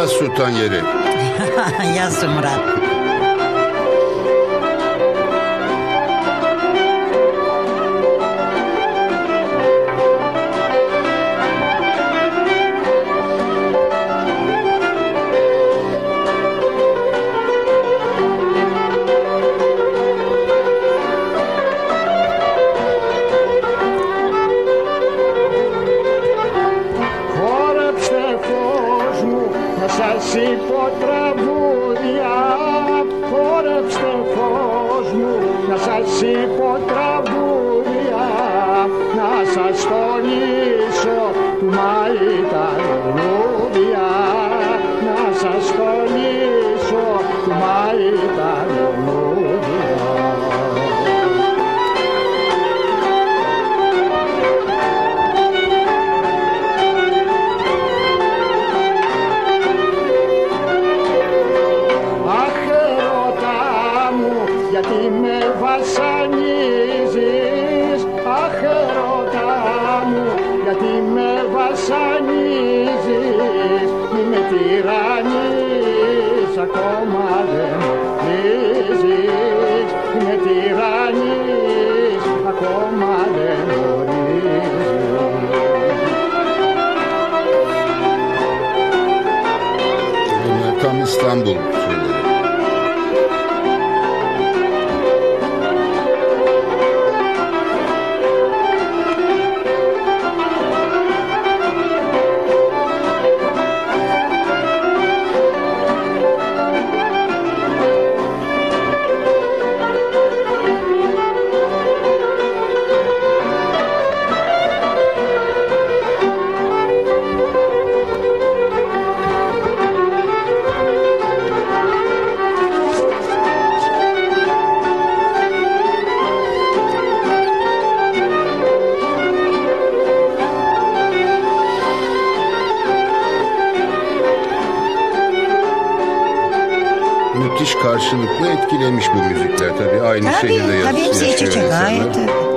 Yas Sultan yeri. Yas Murat. Να σας είπω τραγούδια Χόρεψε φως μου να σας είπω τραγούδια Να σας στολίσω του Μάη τα λουλούδια Να σας στολίσω του Μάη γιατί με βασανίζεις. Αχ ερώτα μου γιατί με βασανίζεις. Μη με τυραννείς ακόμα δεν γνωρίζεις Μη με τυραννείς ακόμα δεν γνωρίζεις Bunlar tam İstanbul şeyleri. Müthiş karşılıklı etkilemiş bu müzikler tabii. Aynı Tabii şehirde tabii hepsi iç içe gayet. tabii.